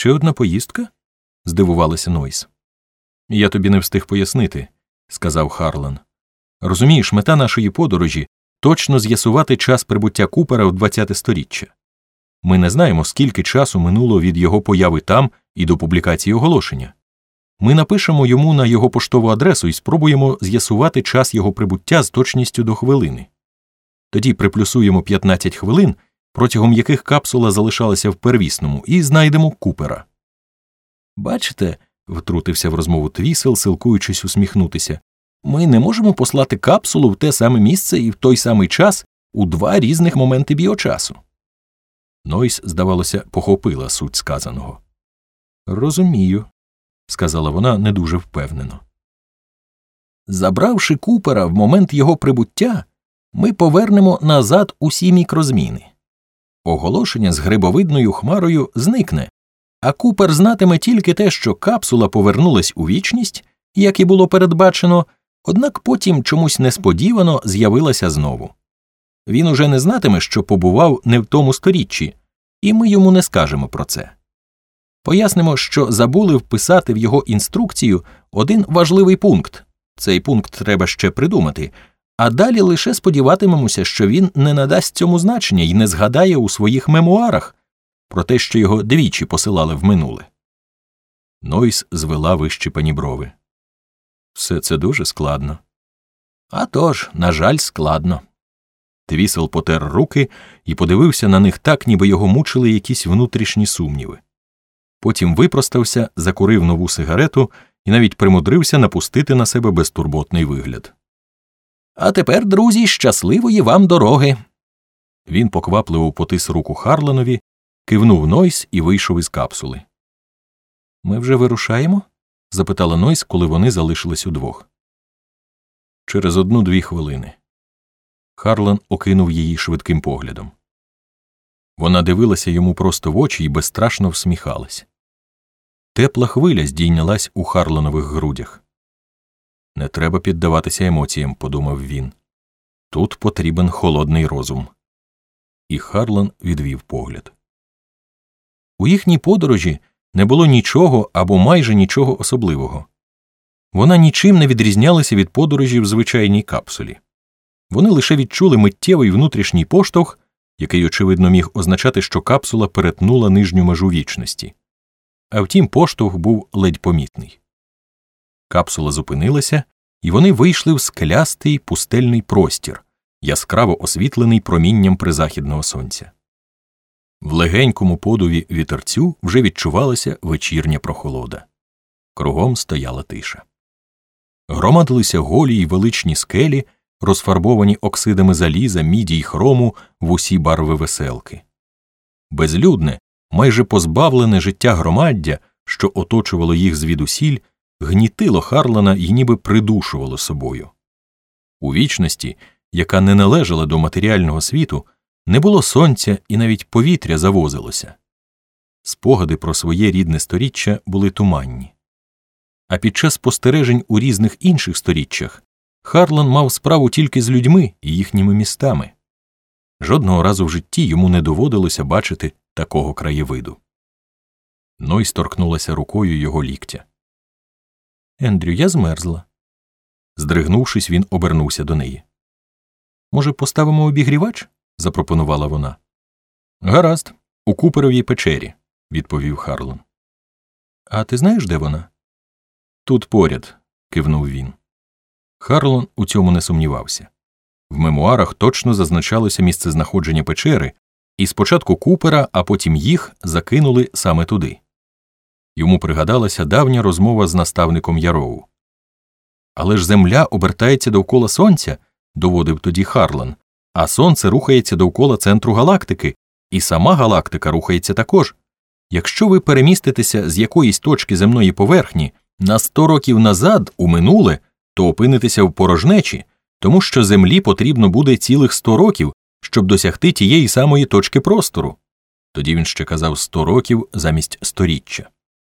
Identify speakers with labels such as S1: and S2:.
S1: Ще одна поїздка? здивувалася Нойс. Я тобі не встиг пояснити, сказав Харлан. Розумієш, мета нашої подорожі точно з'ясувати час прибуття Купера в 20-те сторіччя. Ми не знаємо, скільки часу минуло від його появи там і до публікації оголошення. Ми напишемо йому на його поштову адресу і спробуємо з'ясувати час його прибуття з точністю до хвилини. Тоді приплюсуємо 15 хвилин, протягом яких капсула залишалася в первісному, і знайдемо Купера. Бачите, втрутився в розмову Твісел, силкуючись усміхнутися, ми не можемо послати капсулу в те саме місце і в той самий час у два різних моменти біочасу. Нойс, здавалося, похопила суть сказаного. Розумію, сказала вона не дуже впевнено. Забравши купера в момент його прибуття, ми повернемо назад усі мікрозміни. Оголошення з грибовидною хмарою зникне, а купер знатиме тільки те, що капсула повернулась у вічність, як і було передбачено, однак потім чомусь несподівано з'явилася знову. Він уже не знатиме, що побував не в тому сторіччі, і ми йому не скажемо про це. Пояснимо, що забули вписати в його інструкцію один важливий пункт цей пункт треба ще придумати, а далі лише сподіватимемося, що він не надасть цьому значення і не згадає у своїх мемуарах про те, що його двічі посилали в минуле. Нойс звела вищипані брови. Все це дуже складно. «А тож, на жаль, складно. Твісел потер руки і подивився на них так, ніби його мучили якісь внутрішні сумніви. Потім випростався, закурив нову сигарету і навіть примудрився напустити на себе безтурботний вигляд. А тепер, друзі, щасливої вам дороги. Він поквапливо потис руку Харланові, кивнув Нойс і вийшов із капсули. Ми вже вирушаємо? запитала Нойс, коли вони залишились удвох. Через одну дві хвилини. Харлан окинув її швидким поглядом. Вона дивилася йому просто в очі і безстрашно всміхалась. Тепла хвиля здійнялась у Харланових грудях. Не треба піддаватися емоціям, подумав він. Тут потрібен холодний розум. І Харлан відвів погляд. У їхній подорожі не було нічого або майже нічого особливого. Вона нічим не відрізнялася від подорожі в звичайній капсулі. Вони лише відчули миттєвий внутрішній поштовх, який, очевидно, міг означати, що капсула перетнула нижню межу вічності. А втім, поштовх був ледь помітний. Капсула зупинилася, і вони вийшли в скелястий пустельний простір, яскраво освітлений промінням призахідного сонця. В легенькому подуві вітерцю вже відчувалася вечірня прохолода. Кругом стояла тиша. Громадилися голі й величні скелі, розфарбовані оксидами заліза, міді й хрому в усі барви веселки. Безлюдне, майже позбавлене життя громаддя, що оточувало їх звідусіль, гнітило Харлана і ніби придушувало собою. У вічності, яка не належала до матеріального світу, не було сонця і навіть повітря завозилося. Спогади про своє рідне сторіччя були туманні. А під час спостережень у різних інших сторіччях Харлан мав справу тільки з людьми і їхніми містами. Жодного разу в житті йому не доводилося бачити такого краєвиду. Ной сторкнулася рукою його ліктя. Ендрю, я змерзла. Здригнувшись, він обернувся до неї. Може, поставимо обігрівач? запропонувала вона. Гаразд, у куперовій печері, відповів Харлан. А ти знаєш, де вона? Тут поряд, кивнув він. Харлон у цьому не сумнівався. В мемуарах точно зазначалося місце знаходження печери, і спочатку купера, а потім їх закинули саме туди. Йому пригадалася давня розмова з наставником Яроу. Але ж земля обертається довкола сонця, доводив тоді Харлан, а сонце рухається довкола центру галактики, і сама галактика рухається також. Якщо ви переміститеся з якоїсь точки земної поверхні на сто років назад у минуле, то опинитеся в порожнечі, тому що Землі потрібно буде цілих сто років, щоб досягти тієї самої точки простору. Тоді він ще казав сто років замість сторіччя.